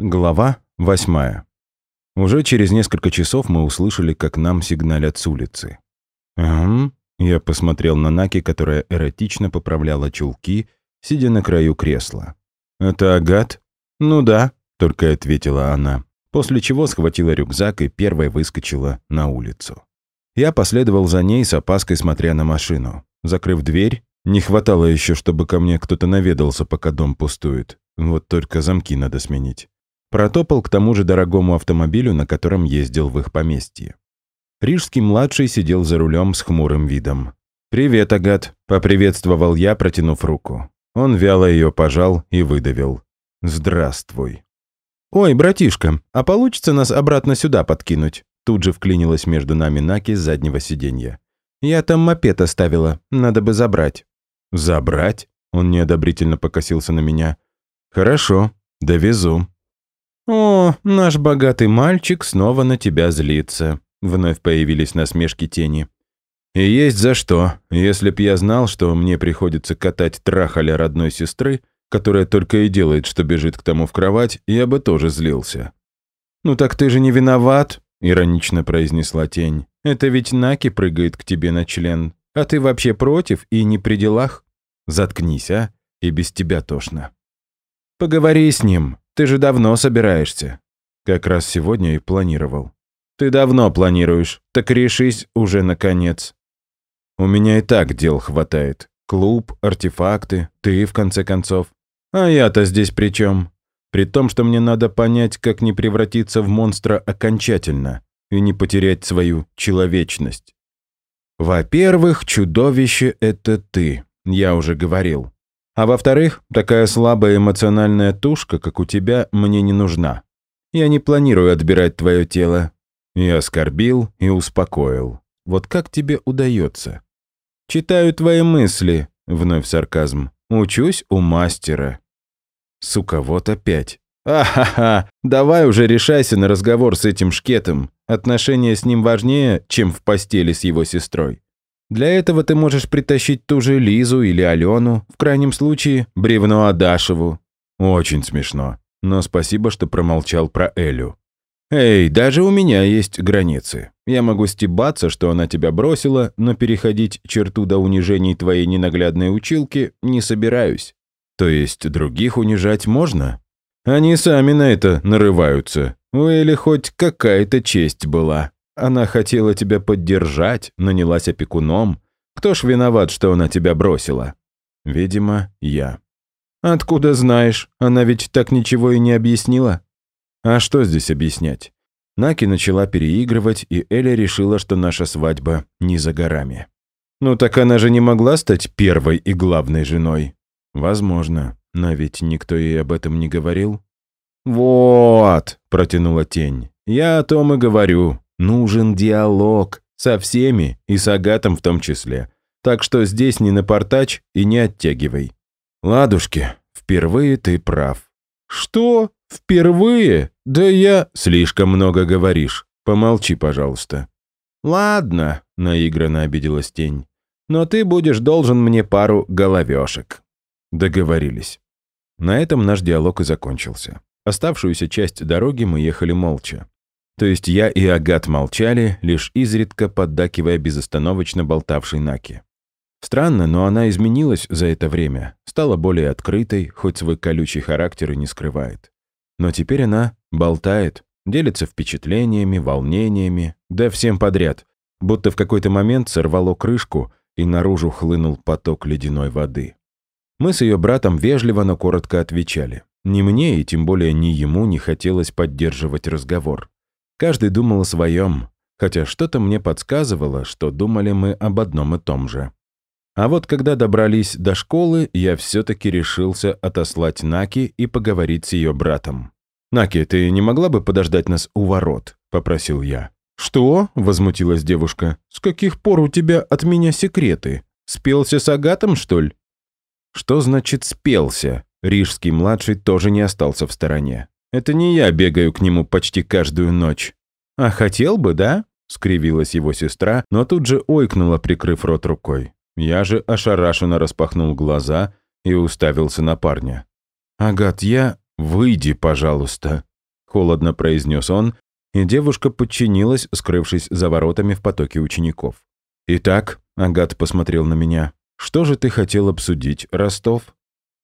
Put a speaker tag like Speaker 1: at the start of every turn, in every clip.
Speaker 1: Глава восьмая. Уже через несколько часов мы услышали, как нам сигналят с улицы. «Ам?» Я посмотрел на Наки, которая эротично поправляла чулки, сидя на краю кресла. «Это Агат?» «Ну да», — только ответила она, после чего схватила рюкзак и первой выскочила на улицу. Я последовал за ней с опаской, смотря на машину. Закрыв дверь, не хватало еще, чтобы ко мне кто-то наведался, пока дом пустует. Вот только замки надо сменить. Протопал к тому же дорогому автомобилю, на котором ездил в их поместье. Рижский-младший сидел за рулем с хмурым видом. «Привет, Агат», — поприветствовал я, протянув руку. Он вяло ее пожал и выдавил. «Здравствуй». «Ой, братишка, а получится нас обратно сюда подкинуть?» Тут же вклинилась между нами Наки с заднего сиденья. «Я там мопед оставила, надо бы забрать». «Забрать?» Он неодобрительно покосился на меня. «Хорошо, довезу». «О, наш богатый мальчик снова на тебя злится», — вновь появились насмешки тени. «И есть за что. Если б я знал, что мне приходится катать трахаля родной сестры, которая только и делает, что бежит к тому в кровать, я бы тоже злился». «Ну так ты же не виноват», — иронично произнесла тень. «Это ведь Наки прыгает к тебе на член. А ты вообще против и не при делах? Заткнись, а? И без тебя тошно». «Поговори с ним. Ты же давно собираешься». Как раз сегодня и планировал. «Ты давно планируешь. Так решись уже наконец». «У меня и так дел хватает. Клуб, артефакты, ты, в конце концов. А я-то здесь при чем? При том, что мне надо понять, как не превратиться в монстра окончательно и не потерять свою человечность. Во-первых, чудовище — это ты, я уже говорил. А во-вторых, такая слабая эмоциональная тушка, как у тебя, мне не нужна. Я не планирую отбирать твое тело. Я оскорбил и успокоил. Вот как тебе удается? Читаю твои мысли, вновь сарказм. Учусь у мастера. Сука, вот опять. «А-ха-ха! Давай уже решайся на разговор с этим шкетом. Отношения с ним важнее, чем в постели с его сестрой. Для этого ты можешь притащить ту же Лизу или Алену, в крайнем случае, бревно Адашеву. Очень смешно. Но спасибо, что промолчал про Элю. Эй, даже у меня есть границы. Я могу стебаться, что она тебя бросила, но переходить черту до унижений твоей ненаглядной училки не собираюсь. То есть других унижать можно? Они сами на это нарываются. У Эли хоть какая-то честь была. Она хотела тебя поддержать, нанялась опекуном. Кто ж виноват, что она тебя бросила? Видимо, я. Откуда знаешь? Она ведь так ничего и не объяснила. А что здесь объяснять? Наки начала переигрывать, и Эля решила, что наша свадьба не за горами. Ну так она же не могла стать первой и главной женой. Возможно, но ведь никто ей об этом не говорил. «Вот», — протянула тень, — «я о том и говорю. Нужен диалог. Со всеми, и с Агатом в том числе. Так что здесь не напортач и не оттягивай. Ладушки, впервые ты прав. Что? Впервые? Да я... Слишком много говоришь. Помолчи, пожалуйста. Ладно, наигранно обиделась тень. Но ты будешь должен мне пару головешек. Договорились. На этом наш диалог и закончился. Оставшуюся часть дороги мы ехали молча. То есть я и Агат молчали, лишь изредка поддакивая безостановочно болтавшей Наки. Странно, но она изменилась за это время, стала более открытой, хоть свой колючий характер и не скрывает. Но теперь она болтает, делится впечатлениями, волнениями, да всем подряд, будто в какой-то момент сорвало крышку и наружу хлынул поток ледяной воды. Мы с ее братом вежливо, но коротко отвечали. Ни мне и тем более ни ему не хотелось поддерживать разговор. Каждый думал о своем, хотя что-то мне подсказывало, что думали мы об одном и том же. А вот когда добрались до школы, я все-таки решился отослать Наки и поговорить с ее братом. «Наки, ты не могла бы подождать нас у ворот?» — попросил я. «Что?» — возмутилась девушка. «С каких пор у тебя от меня секреты? Спелся с Агатом, что ли?» «Что значит «спелся»?» Рижский-младший тоже не остался в стороне. Это не я бегаю к нему почти каждую ночь. А хотел бы, да? Скривилась его сестра, но тут же ойкнула, прикрыв рот рукой. Я же ошарашенно распахнул глаза и уставился на парня. «Агат, я... Выйди, пожалуйста», холодно произнес он, и девушка подчинилась, скрывшись за воротами в потоке учеников. «Итак», — Агат посмотрел на меня, — «что же ты хотел обсудить, Ростов?»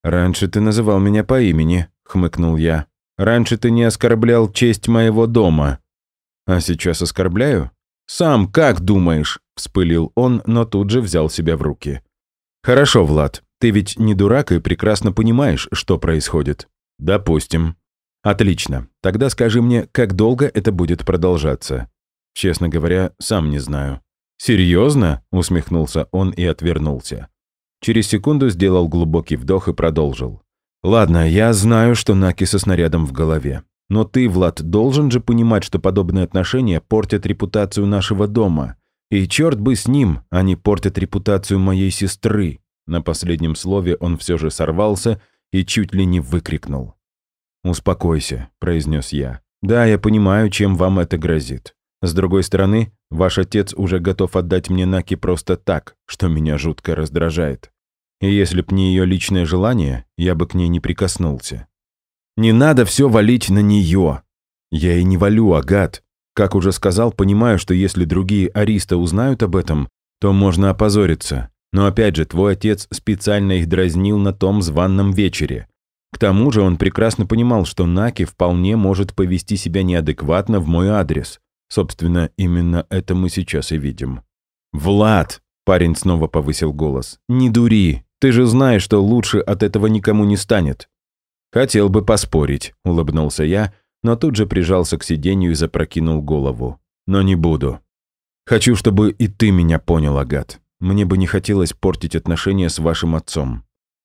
Speaker 1: «Раньше ты называл меня по имени», — хмыкнул я. «Раньше ты не оскорблял честь моего дома». «А сейчас оскорбляю?» «Сам как думаешь?» — вспылил он, но тут же взял себя в руки. «Хорошо, Влад, ты ведь не дурак и прекрасно понимаешь, что происходит». «Допустим». «Отлично. Тогда скажи мне, как долго это будет продолжаться?» «Честно говоря, сам не знаю». «Серьезно?» — усмехнулся он и отвернулся. Через секунду сделал глубокий вдох и продолжил. «Ладно, я знаю, что Наки со снарядом в голове. Но ты, Влад, должен же понимать, что подобные отношения портят репутацию нашего дома. И черт бы с ним, они портят репутацию моей сестры». На последнем слове он все же сорвался и чуть ли не выкрикнул. «Успокойся», — произнес я. «Да, я понимаю, чем вам это грозит. С другой стороны, ваш отец уже готов отдать мне Наки просто так, что меня жутко раздражает. И если б не ее личное желание, я бы к ней не прикоснулся. Не надо все валить на нее. Я и не валю, Агат. Как уже сказал, понимаю, что если другие ариста узнают об этом, то можно опозориться. Но опять же, твой отец специально их дразнил на том званном вечере. К тому же он прекрасно понимал, что Наки вполне может повести себя неадекватно в мой адрес. Собственно, именно это мы сейчас и видим. «Влад!» – парень снова повысил голос. «Не дури! Ты же знаешь, что лучше от этого никому не станет». «Хотел бы поспорить», – улыбнулся я, но тут же прижался к сиденью и запрокинул голову. «Но не буду. Хочу, чтобы и ты меня понял, Агат. Мне бы не хотелось портить отношения с вашим отцом.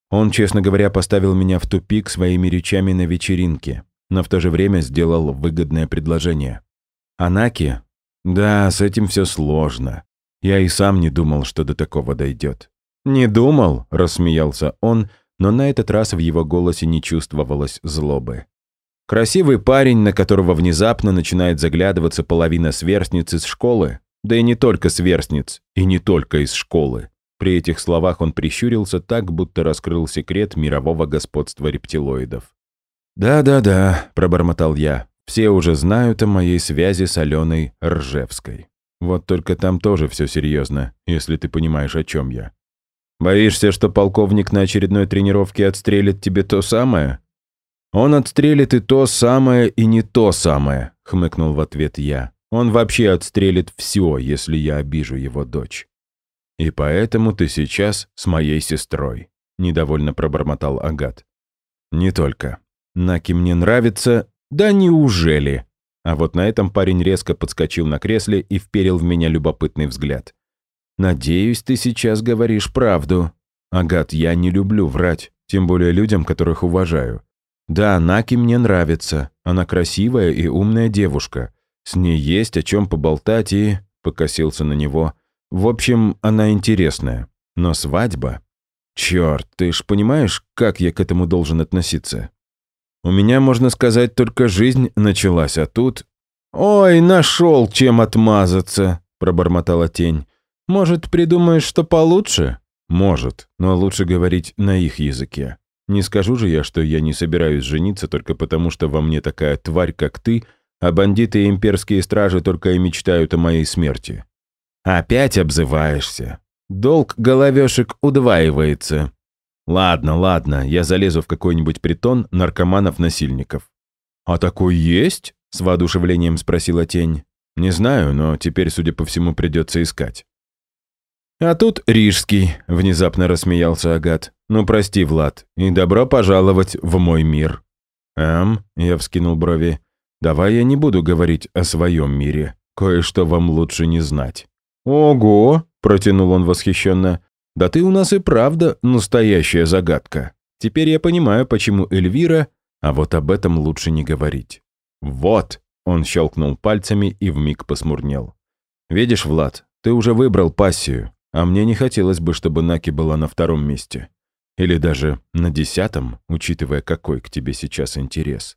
Speaker 1: Он, честно говоря, поставил меня в тупик своими речами на вечеринке, но в то же время сделал выгодное предложение. Анаки? Да, с этим все сложно. Я и сам не думал, что до такого дойдет. «Не думал», — рассмеялся он, но на этот раз в его голосе не чувствовалось злобы. Красивый парень, на которого внезапно начинает заглядываться половина сверстниц из школы, да и не только сверстниц, и не только из школы. При этих словах он прищурился так, будто раскрыл секрет мирового господства рептилоидов. «Да-да-да», — пробормотал я, все уже знают о моей связи с Аленой Ржевской. Вот только там тоже все серьезно, если ты понимаешь, о чем я. Боишься, что полковник на очередной тренировке отстрелит тебе то самое? Он отстрелит и то самое, и не то самое, хмыкнул в ответ я. Он вообще отстрелит все, если я обижу его дочь. И поэтому ты сейчас с моей сестрой, недовольно пробормотал Агат. Не только. Наки мне нравится, «Да неужели?» А вот на этом парень резко подскочил на кресле и вперил в меня любопытный взгляд. «Надеюсь, ты сейчас говоришь правду. Агат, я не люблю врать, тем более людям, которых уважаю. Да, Наки мне нравится. Она красивая и умная девушка. С ней есть о чем поболтать и...» Покосился на него. «В общем, она интересная. Но свадьба...» «Черт, ты ж понимаешь, как я к этому должен относиться?» У меня, можно сказать, только жизнь началась, а тут... «Ой, нашел, чем отмазаться», — пробормотала тень. «Может, придумаешь что получше?» «Может, но лучше говорить на их языке. Не скажу же я, что я не собираюсь жениться только потому, что во мне такая тварь, как ты, а бандиты и имперские стражи только и мечтают о моей смерти». «Опять обзываешься. Долг головешек удваивается», Ладно, ладно, я залезу в какой-нибудь притон наркоманов-насильников. А такой есть? С воодушевлением спросила тень. Не знаю, но теперь, судя по всему, придется искать. А тут Рижский, внезапно рассмеялся Агат. Ну прости, Влад, и добро пожаловать в мой мир. Эм, я вскинул брови. Давай я не буду говорить о своем мире. Кое-что вам лучше не знать. Ого, протянул он восхищенно. Да ты у нас и правда настоящая загадка. Теперь я понимаю, почему Эльвира... А вот об этом лучше не говорить. Вот, он щелкнул пальцами и вмиг посмурнел. Видишь, Влад, ты уже выбрал пассию, а мне не хотелось бы, чтобы Наки была на втором месте. Или даже на десятом, учитывая, какой к тебе сейчас интерес.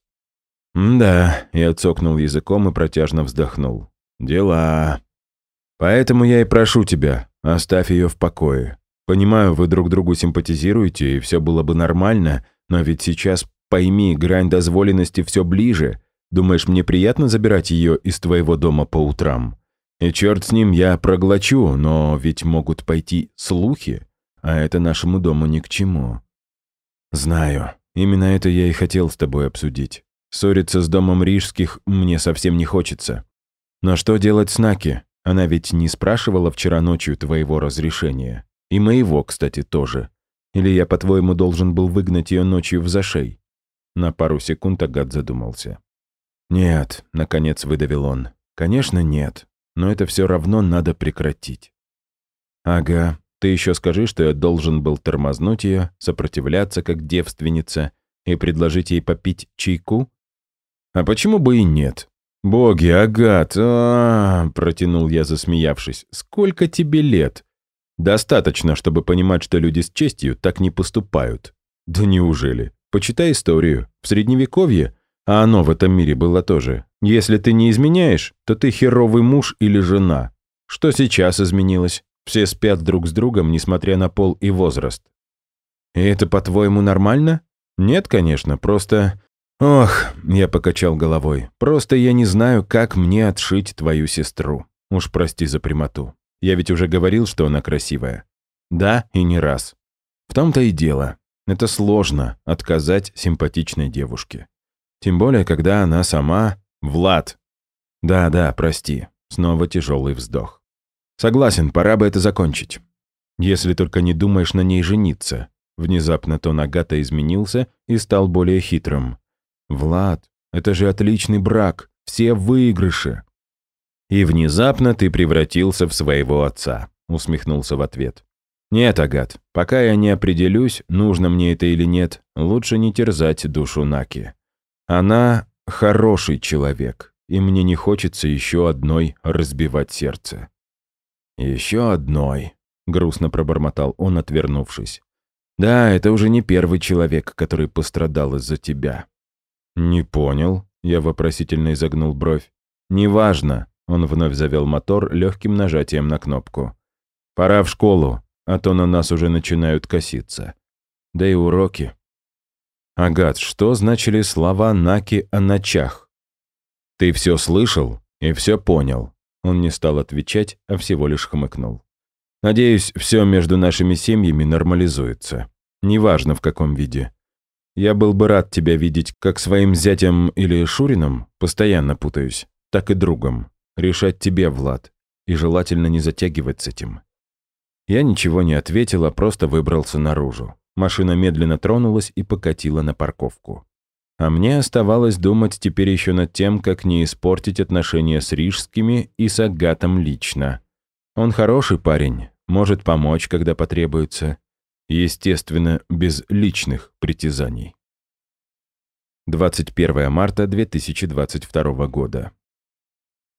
Speaker 1: «Да», — я цокнул языком и протяжно вздохнул. «Дела. Поэтому я и прошу тебя, оставь ее в покое. Понимаю, вы друг другу симпатизируете, и все было бы нормально, но ведь сейчас, пойми, грань дозволенности все ближе. Думаешь, мне приятно забирать ее из твоего дома по утрам? И черт с ним, я проглочу, но ведь могут пойти слухи, а это нашему дому ни к чему. Знаю, именно это я и хотел с тобой обсудить. Ссориться с домом Рижских мне совсем не хочется. Но что делать с Наки? Она ведь не спрашивала вчера ночью твоего разрешения. И моего, кстати, тоже. Или я, по-твоему, должен был выгнать ее ночью в зашей?» На пару секунд Агат задумался. «Нет», — наконец выдавил он. «Конечно, нет. Но это все равно надо прекратить». «Ага, ты еще скажи, что я должен был тормознуть ее, сопротивляться как девственница и предложить ей попить чайку? А почему бы и нет? Боги, Агат, а, -а, -а протянул я, засмеявшись. Сколько тебе лет? Достаточно, чтобы понимать, что люди с честью так не поступают. Да неужели? Почитай историю. В Средневековье, а оно в этом мире было тоже, если ты не изменяешь, то ты херовый муж или жена. Что сейчас изменилось? Все спят друг с другом, несмотря на пол и возраст. И это, по-твоему, нормально? Нет, конечно, просто... Ох, я покачал головой. Просто я не знаю, как мне отшить твою сестру. Уж прости за прямоту. Я ведь уже говорил, что она красивая. Да, и не раз. В том-то и дело. Это сложно — отказать симпатичной девушке. Тем более, когда она сама... Влад. Да-да, прости. Снова тяжелый вздох. Согласен, пора бы это закончить. Если только не думаешь на ней жениться. Внезапно тон Агата изменился и стал более хитрым. «Влад, это же отличный брак, все выигрыши. «И внезапно ты превратился в своего отца», — усмехнулся в ответ. «Нет, Агат, пока я не определюсь, нужно мне это или нет, лучше не терзать душу Наки. Она хороший человек, и мне не хочется еще одной разбивать сердце». «Еще одной», — грустно пробормотал он, отвернувшись. «Да, это уже не первый человек, который пострадал из-за тебя». «Не понял», — я вопросительно изогнул бровь. «Неважно. Он вновь завел мотор легким нажатием на кнопку. «Пора в школу, а то на нас уже начинают коситься. Да и уроки». «Агат, что значили слова Наки о ночах?» «Ты все слышал и все понял». Он не стал отвечать, а всего лишь хмыкнул. «Надеюсь, все между нашими семьями нормализуется. Неважно, в каком виде. Я был бы рад тебя видеть как своим зятем или Шурином, постоянно путаюсь, так и другом. Решать тебе, Влад. И желательно не затягивать с этим. Я ничего не ответил, а просто выбрался наружу. Машина медленно тронулась и покатила на парковку. А мне оставалось думать теперь еще над тем, как не испортить отношения с рижскими и с Агатом лично. Он хороший парень, может помочь, когда потребуется. Естественно, без личных притязаний. 21 марта 2022 года.